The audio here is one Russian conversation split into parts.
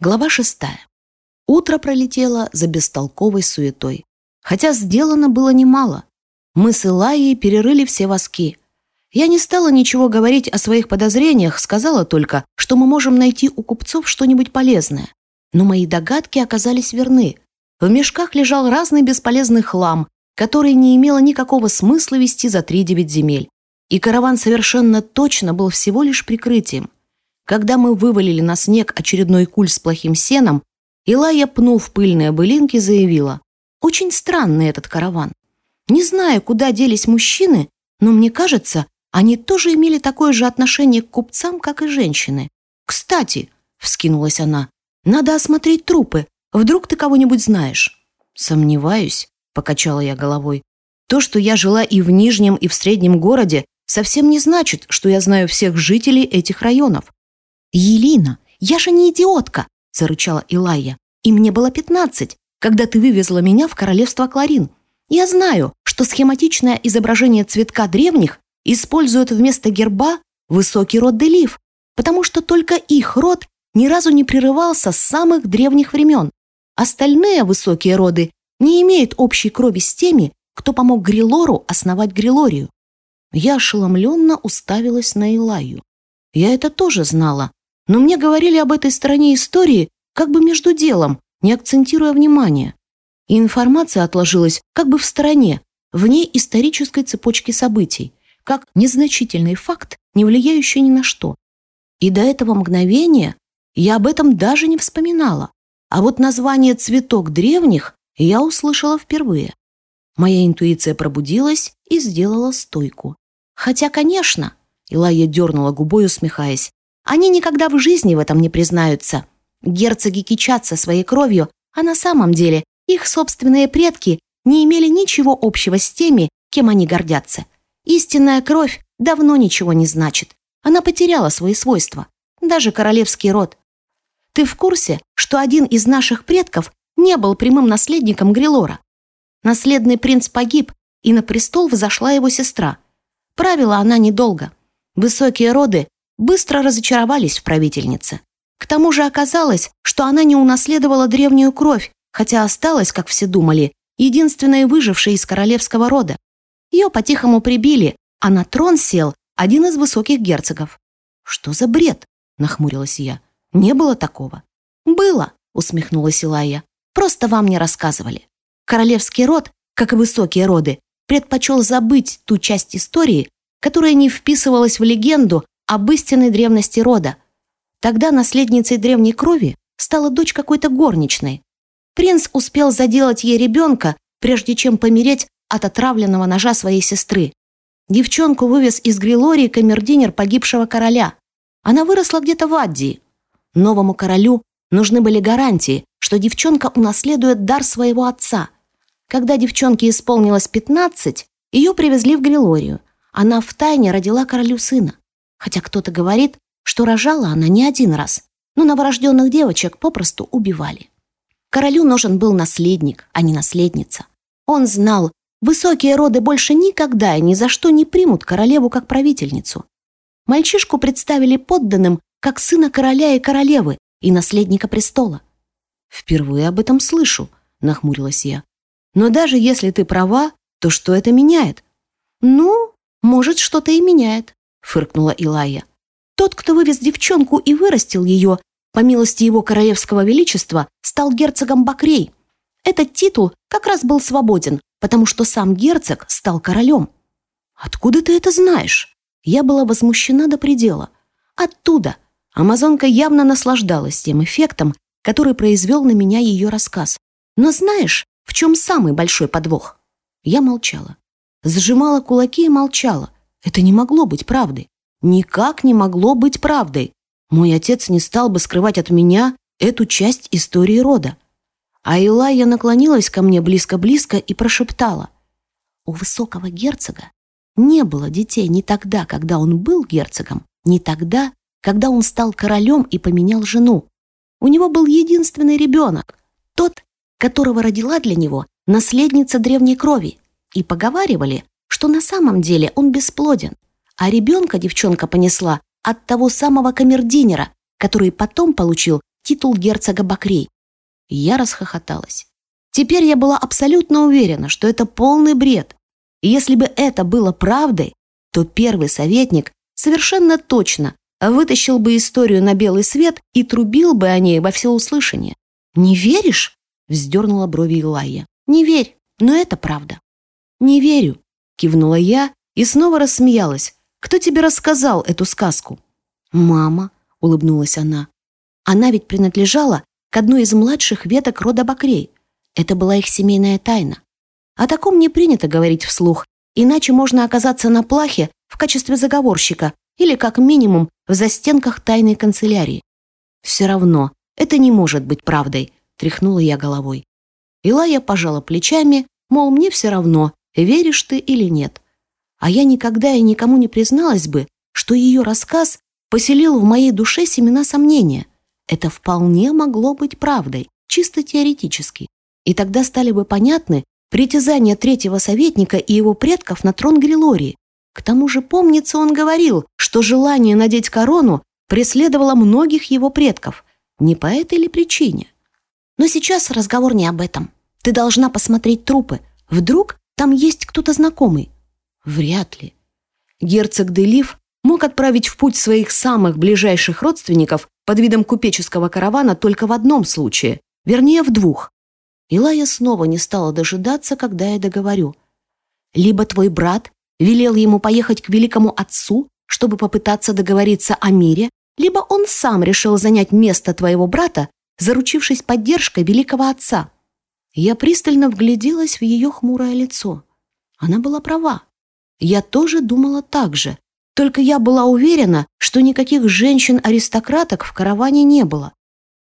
Глава шестая. Утро пролетело за бестолковой суетой. Хотя сделано было немало. Мы с Илайей перерыли все воски. Я не стала ничего говорить о своих подозрениях, сказала только, что мы можем найти у купцов что-нибудь полезное. Но мои догадки оказались верны. В мешках лежал разный бесполезный хлам, который не имело никакого смысла вести за три девять земель. И караван совершенно точно был всего лишь прикрытием. Когда мы вывалили на снег очередной куль с плохим сеном, Илая, пнув пыльные былинки, заявила, «Очень странный этот караван. Не знаю, куда делись мужчины, но мне кажется, они тоже имели такое же отношение к купцам, как и женщины. Кстати, — вскинулась она, — надо осмотреть трупы. Вдруг ты кого-нибудь знаешь?» «Сомневаюсь», — покачала я головой. «То, что я жила и в Нижнем, и в Среднем городе, совсем не значит, что я знаю всех жителей этих районов. «Елина, я же не идиотка!» – зарычала Илайя. «И мне было пятнадцать, когда ты вывезла меня в королевство Кларин. Я знаю, что схематичное изображение цветка древних используют вместо герба высокий род Делив, потому что только их род ни разу не прерывался с самых древних времен. Остальные высокие роды не имеют общей крови с теми, кто помог Грилору основать Грилорию. Я ошеломленно уставилась на Илаю. Я это тоже знала, но мне говорили об этой стороне истории как бы между делом, не акцентируя внимание. И информация отложилась как бы в стороне, вне исторической цепочки событий, как незначительный факт, не влияющий ни на что. И до этого мгновения я об этом даже не вспоминала. А вот название «Цветок древних» я услышала впервые. Моя интуиция пробудилась и сделала стойку. Хотя, конечно, Илая дернула губой, усмехаясь, они никогда в жизни в этом не признаются. Герцоги кичатся своей кровью, а на самом деле их собственные предки не имели ничего общего с теми, кем они гордятся. Истинная кровь давно ничего не значит. Она потеряла свои свойства. Даже королевский род. Ты в курсе, что один из наших предков не был прямым наследником Грилора? Наследный принц погиб, и на престол взошла его сестра. Правила она недолго. Высокие роды быстро разочаровались в правительнице. К тому же оказалось, что она не унаследовала древнюю кровь, хотя осталась, как все думали, единственной выжившей из королевского рода. Ее по-тихому прибили, а на трон сел один из высоких герцогов. «Что за бред?» – нахмурилась я. «Не было такого». «Было», – усмехнулась Илая. «Просто вам не рассказывали. Королевский род, как и высокие роды, предпочел забыть ту часть истории, которая не вписывалась в легенду об истинной древности рода. Тогда наследницей древней крови стала дочь какой-то горничной. Принц успел заделать ей ребенка, прежде чем помереть от отравленного ножа своей сестры. Девчонку вывез из Грилории камердинер погибшего короля. Она выросла где-то в Аддии. Новому королю нужны были гарантии, что девчонка унаследует дар своего отца. Когда девчонке исполнилось 15, ее привезли в Грилорию. Она втайне родила королю сына. Хотя кто-то говорит, что рожала она не один раз, но новорожденных девочек попросту убивали. Королю нужен был наследник, а не наследница. Он знал, высокие роды больше никогда и ни за что не примут королеву как правительницу. Мальчишку представили подданным как сына короля и королевы и наследника престола. «Впервые об этом слышу», — нахмурилась я. «Но даже если ты права, то что это меняет?» «Ну, может, что-то и меняет фыркнула Илая. Тот, кто вывез девчонку и вырастил ее, по милости его королевского величества, стал герцогом Бакрей. Этот титул как раз был свободен, потому что сам герцог стал королем. «Откуда ты это знаешь?» Я была возмущена до предела. «Оттуда!» Амазонка явно наслаждалась тем эффектом, который произвел на меня ее рассказ. «Но знаешь, в чем самый большой подвох?» Я молчала. Сжимала кулаки и молчала, это не могло быть правдой. Никак не могло быть правдой. Мой отец не стал бы скрывать от меня эту часть истории рода. А Илайя наклонилась ко мне близко-близко и прошептала. У высокого герцога не было детей ни тогда, когда он был герцогом, ни тогда, когда он стал королем и поменял жену. У него был единственный ребенок, тот, которого родила для него наследница древней крови. И поговаривали, что на самом деле он бесплоден, а ребенка девчонка понесла от того самого камердинера, который потом получил титул герцога Бакрей. Я расхохоталась. Теперь я была абсолютно уверена, что это полный бред. И если бы это было правдой, то первый советник совершенно точно вытащил бы историю на белый свет и трубил бы о ней во всеуслышание. «Не веришь?» — вздернула брови Илайя. «Не верь, но это правда». «Не верю», — кивнула я и снова рассмеялась. «Кто тебе рассказал эту сказку?» «Мама», — улыбнулась она. «Она ведь принадлежала к одной из младших веток рода Бакрей. Это была их семейная тайна. О таком не принято говорить вслух, иначе можно оказаться на плахе в качестве заговорщика или, как минимум, в застенках тайной канцелярии. Все равно, это не может быть правдой, тряхнула я головой. Илая пожала плечами, мол, мне все равно, веришь ты или нет. А я никогда и никому не призналась бы, что ее рассказ поселил в моей душе семена сомнения. Это вполне могло быть правдой, чисто теоретически. И тогда стали бы понятны притязания третьего советника и его предков на трон Грилории. К тому же, помнится, он говорил, что желание надеть корону преследовало многих его предков. Не по этой ли причине? Но сейчас разговор не об этом. Ты должна посмотреть трупы. Вдруг там есть кто-то знакомый? Вряд ли. Герцог Делив мог отправить в путь своих самых ближайших родственников под видом купеческого каравана только в одном случае, вернее, в двух. Илая снова не стала дожидаться, когда я договорю. Либо твой брат велел ему поехать к великому отцу, чтобы попытаться договориться о мире, либо он сам решил занять место твоего брата, заручившись поддержкой великого отца. Я пристально вгляделась в ее хмурое лицо. Она была права. Я тоже думала так же, только я была уверена, что никаких женщин-аристократок в караване не было.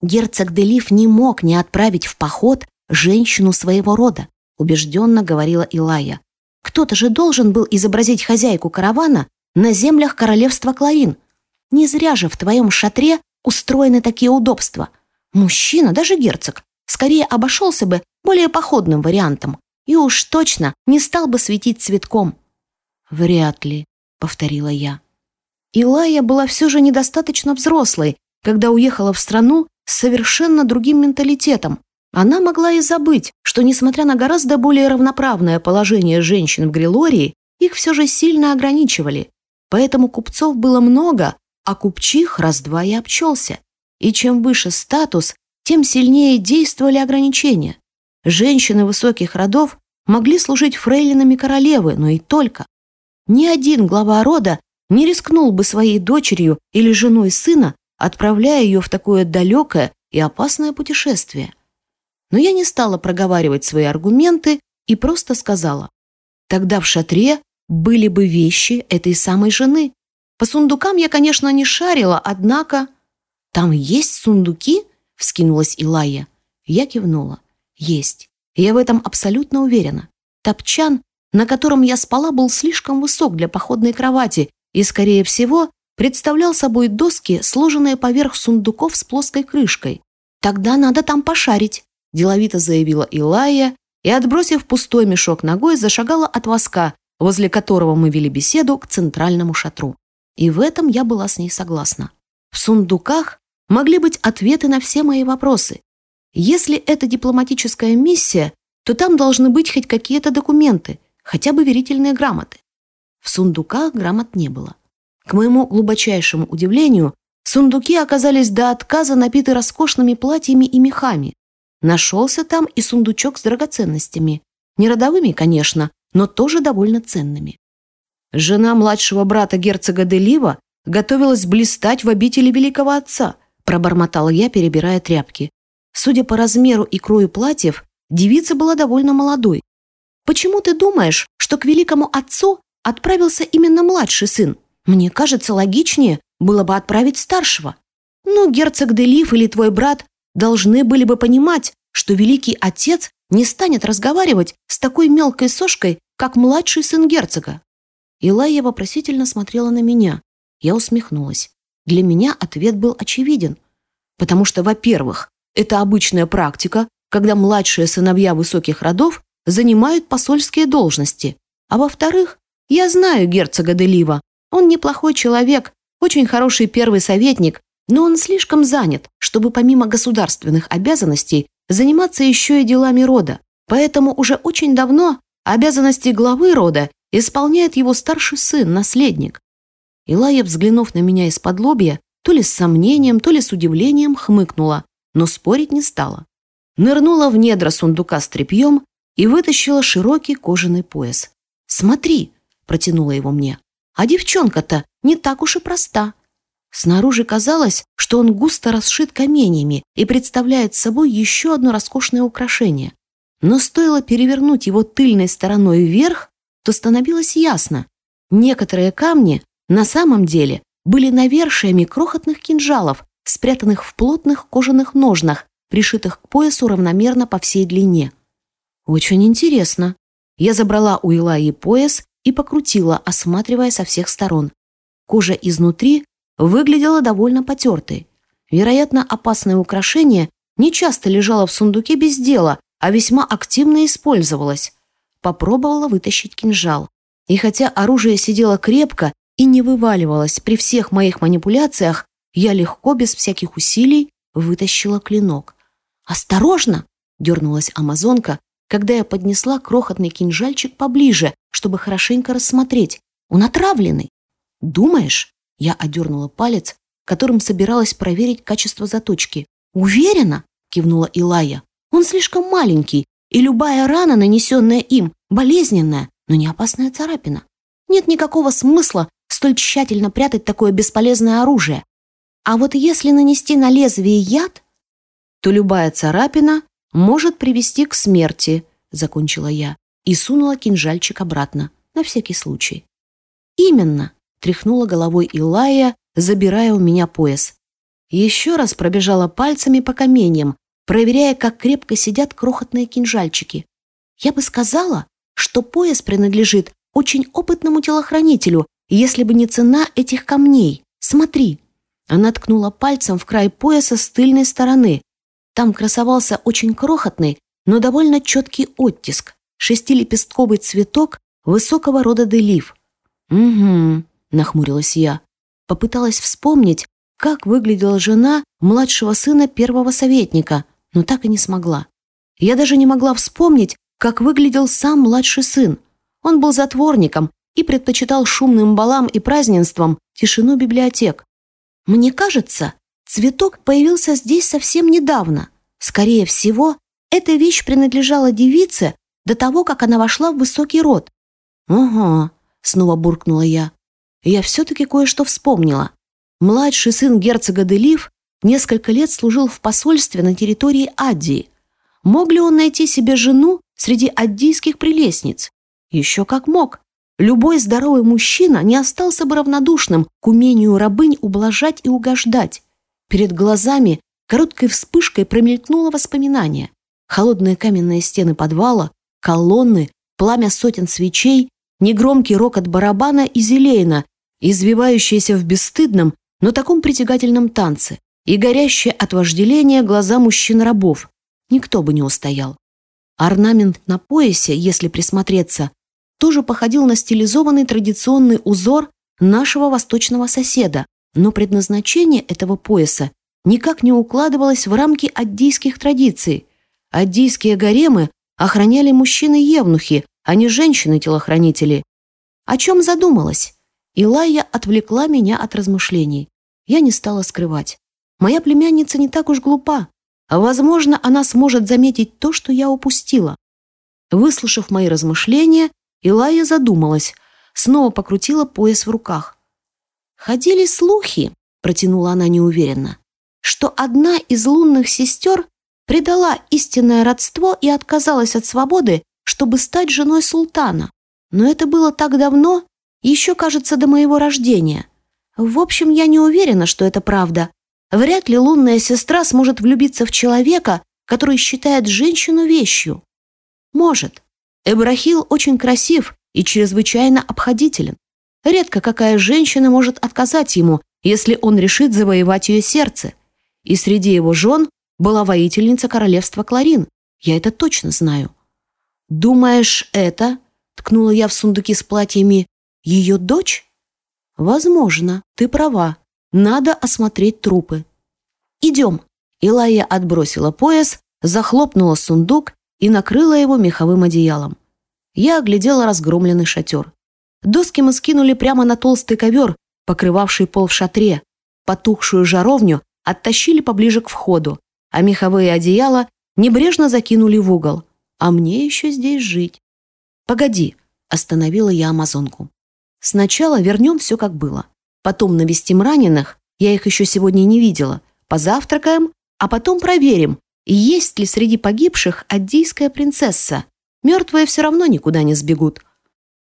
Герцог Делив не мог не отправить в поход женщину своего рода, убежденно говорила Илая. Кто-то же должен был изобразить хозяйку каравана на землях королевства Кларин. Не зря же в твоем шатре устроены такие удобства. Мужчина, даже герцог, скорее обошелся бы более походным вариантом и уж точно не стал бы светить цветком. «Вряд ли», — повторила я. Илая была все же недостаточно взрослой, когда уехала в страну с совершенно другим менталитетом, она могла и забыть, что, несмотря на гораздо более равноправное положение женщин в Грилории, их все же сильно ограничивали. Поэтому купцов было много, а купчих раз-два и обчелся. И чем выше статус, тем сильнее действовали ограничения. Женщины высоких родов могли служить фрейлинами королевы, но и только. Ни один глава рода не рискнул бы своей дочерью или женой сына, отправляя ее в такое далекое и опасное путешествие но я не стала проговаривать свои аргументы и просто сказала. Тогда в шатре были бы вещи этой самой жены. По сундукам я, конечно, не шарила, однако... «Там есть сундуки?» — вскинулась Илая. Я кивнула. «Есть. Я в этом абсолютно уверена. Топчан, на котором я спала, был слишком высок для походной кровати и, скорее всего, представлял собой доски, сложенные поверх сундуков с плоской крышкой. Тогда надо там пошарить деловито заявила Илая и, отбросив пустой мешок ногой, зашагала от воска, возле которого мы вели беседу, к центральному шатру. И в этом я была с ней согласна. В сундуках могли быть ответы на все мои вопросы. Если это дипломатическая миссия, то там должны быть хоть какие-то документы, хотя бы верительные грамоты. В сундуках грамот не было. К моему глубочайшему удивлению, сундуки оказались до отказа напиты роскошными платьями и мехами, Нашелся там и сундучок с драгоценностями. Не родовыми, конечно, но тоже довольно ценными. Жена младшего брата герцога Делива готовилась блистать в обители великого отца, пробормотала я, перебирая тряпки. Судя по размеру и крою платьев, девица была довольно молодой. «Почему ты думаешь, что к великому отцу отправился именно младший сын? Мне кажется, логичнее было бы отправить старшего. Ну, герцог Делив или твой брат должны были бы понимать, что великий отец не станет разговаривать с такой мелкой сошкой, как младший сын герцога. Илая вопросительно смотрела на меня. Я усмехнулась. Для меня ответ был очевиден. Потому что, во-первых, это обычная практика, когда младшие сыновья высоких родов занимают посольские должности. А во-вторых, я знаю герцога Делива. Он неплохой человек, очень хороший первый советник Но он слишком занят, чтобы помимо государственных обязанностей заниматься еще и делами рода, поэтому уже очень давно обязанности главы рода исполняет его старший сын, наследник. Илая, взглянув на меня из-под лобья, то ли с сомнением, то ли с удивлением хмыкнула, но спорить не стала. Нырнула в недра сундука с тряпьем и вытащила широкий кожаный пояс. «Смотри!» – протянула его мне. «А девчонка-то не так уж и проста. Снаружи казалось, что он густо расшит каменьями и представляет собой еще одно роскошное украшение. Но стоило перевернуть его тыльной стороной вверх, то становилось ясно. Некоторые камни на самом деле были навершиями крохотных кинжалов, спрятанных в плотных кожаных ножнах, пришитых к поясу равномерно по всей длине. Очень интересно. Я забрала у Илаи пояс и покрутила, осматривая со всех сторон. Кожа изнутри выглядела довольно потертой. Вероятно, опасное украшение не часто лежало в сундуке без дела, а весьма активно использовалось. Попробовала вытащить кинжал. И хотя оружие сидело крепко и не вываливалось при всех моих манипуляциях, я легко, без всяких усилий, вытащила клинок. «Осторожно!» — дернулась амазонка, когда я поднесла крохотный кинжальчик поближе, чтобы хорошенько рассмотреть. Он отравленный. «Думаешь?» Я одернула палец, которым собиралась проверить качество заточки. «Уверена?» – кивнула Илая. «Он слишком маленький, и любая рана, нанесенная им, болезненная, но не опасная царапина. Нет никакого смысла столь тщательно прятать такое бесполезное оружие. А вот если нанести на лезвие яд, то любая царапина может привести к смерти», – закончила я и сунула кинжальчик обратно, на всякий случай. «Именно», тряхнула головой Илая, забирая у меня пояс. Еще раз пробежала пальцами по каменьям, проверяя, как крепко сидят крохотные кинжальчики. Я бы сказала, что пояс принадлежит очень опытному телохранителю, если бы не цена этих камней. Смотри. Она ткнула пальцем в край пояса с тыльной стороны. Там красовался очень крохотный, но довольно четкий оттиск. Шестилепестковый цветок высокого рода делив. Угу нахмурилась я. Попыталась вспомнить, как выглядела жена младшего сына первого советника, но так и не смогла. Я даже не могла вспомнить, как выглядел сам младший сын. Он был затворником и предпочитал шумным балам и празднествам тишину библиотек. Мне кажется, цветок появился здесь совсем недавно. Скорее всего, эта вещь принадлежала девице до того, как она вошла в высокий род. «Ага», — снова буркнула я я все-таки кое-что вспомнила. Младший сын герцога Делив несколько лет служил в посольстве на территории Аддии. Мог ли он найти себе жену среди аддийских прелестниц? Еще как мог. Любой здоровый мужчина не остался бы равнодушным к умению рабынь ублажать и угождать. Перед глазами короткой вспышкой промелькнуло воспоминание. Холодные каменные стены подвала, колонны, пламя сотен свечей, негромкий рокот барабана и зелейна, извивающаяся в бесстыдном, но таком притягательном танце, и горящие от вожделения глаза мужчин-рабов. Никто бы не устоял. Орнамент на поясе, если присмотреться, тоже походил на стилизованный традиционный узор нашего восточного соседа, но предназначение этого пояса никак не укладывалось в рамки аддийских традиций. Аддийские гаремы охраняли мужчины-евнухи, а не женщины-телохранители. О чем задумалась? Илая отвлекла меня от размышлений. Я не стала скрывать. Моя племянница не так уж глупа. а Возможно, она сможет заметить то, что я упустила. Выслушав мои размышления, Илая задумалась, снова покрутила пояс в руках. «Ходили слухи», — протянула она неуверенно, «что одна из лунных сестер предала истинное родство и отказалась от свободы, чтобы стать женой султана. Но это было так давно, еще, кажется, до моего рождения. В общем, я не уверена, что это правда. Вряд ли лунная сестра сможет влюбиться в человека, который считает женщину вещью. Может. Эбрахил очень красив и чрезвычайно обходителен. Редко какая женщина может отказать ему, если он решит завоевать ее сердце. И среди его жен была воительница королевства Кларин. Я это точно знаю. «Думаешь, это?» — ткнула я в сундуки с платьями. Ее дочь? Возможно, ты права. Надо осмотреть трупы. «Идем». Илая отбросила пояс, захлопнула сундук и накрыла его меховым одеялом. Я оглядела разгромленный шатер. Доски мы скинули прямо на толстый ковер, покрывавший пол в шатре. Потухшую жаровню оттащили поближе к входу, а меховые одеяла небрежно закинули в угол. А мне еще здесь жить. «Погоди», — остановила я амазонку. «Сначала вернем все, как было. Потом навестим раненых, я их еще сегодня не видела, позавтракаем, а потом проверим, есть ли среди погибших аддийская принцесса. Мертвые все равно никуда не сбегут».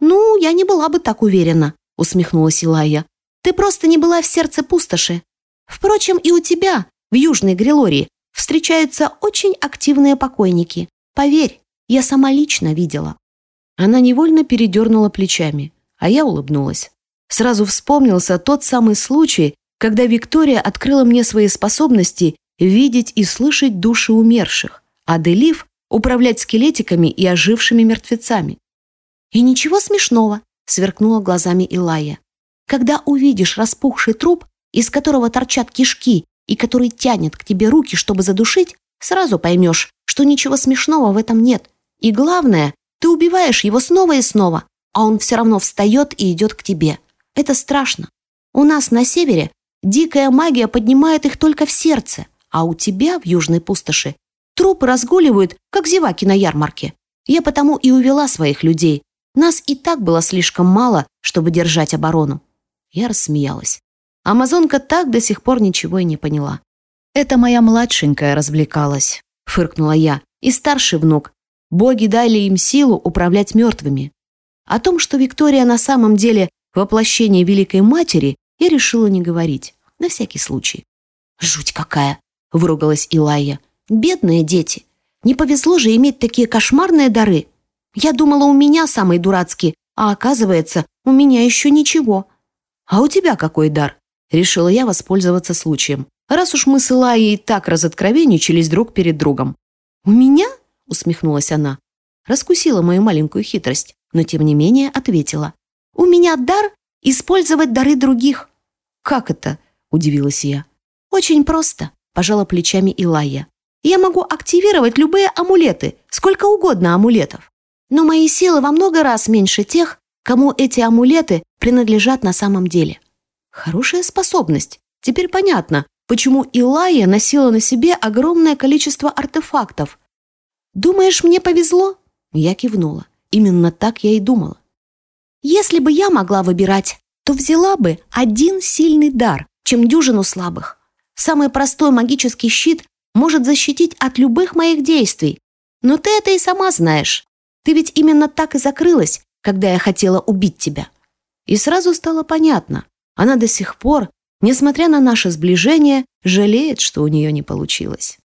«Ну, я не была бы так уверена», — усмехнулась Илая. «Ты просто не была в сердце пустоши. Впрочем, и у тебя, в Южной Грилории, встречаются очень активные покойники. Поверь, я сама лично видела». Она невольно передернула плечами, а я улыбнулась. Сразу вспомнился тот самый случай, когда Виктория открыла мне свои способности видеть и слышать души умерших, а Делив — управлять скелетиками и ожившими мертвецами. «И ничего смешного», — сверкнула глазами Илая. «Когда увидишь распухший труп, из которого торчат кишки и который тянет к тебе руки, чтобы задушить, сразу поймешь, что ничего смешного в этом нет. И главное, ты убиваешь его снова и снова, а он все равно встает и идет к тебе. Это страшно. У нас на севере дикая магия поднимает их только в сердце, а у тебя в южной пустоши трупы разгуливают, как зеваки на ярмарке. Я потому и увела своих людей. Нас и так было слишком мало, чтобы держать оборону. Я рассмеялась. Амазонка так до сих пор ничего и не поняла. «Это моя младшенькая развлекалась», — фыркнула я, «и старший внук. Боги дали им силу управлять мертвыми». О том, что Виктория на самом деле воплощение Великой Матери, я решила не говорить, на всякий случай. «Жуть какая!» — выругалась Илая. «Бедные дети! Не повезло же иметь такие кошмарные дары! Я думала, у меня самые дурацкие, а оказывается, у меня еще ничего. А у тебя какой дар?» Решила я воспользоваться случаем, раз уж мы с Илайей так разоткровенничались друг перед другом. «У меня?» — усмехнулась она. Раскусила мою маленькую хитрость, но тем не менее ответила. «У меня дар использовать дары других». «Как это?» — удивилась я. «Очень просто», — пожала плечами Илайя. «Я могу активировать любые амулеты, сколько угодно амулетов. Но мои силы во много раз меньше тех, кому эти амулеты принадлежат на самом деле. Хорошая способность. Теперь понятно, почему Илая носила на себе огромное количество артефактов. «Думаешь, мне повезло?» Я кивнула. Именно так я и думала. «Если бы я могла выбирать, то взяла бы один сильный дар, чем дюжину слабых. Самый простой магический щит может защитить от любых моих действий. Но ты это и сама знаешь. Ты ведь именно так и закрылась, когда я хотела убить тебя». И сразу стало понятно, она до сих пор, несмотря на наше сближение, жалеет, что у нее не получилось.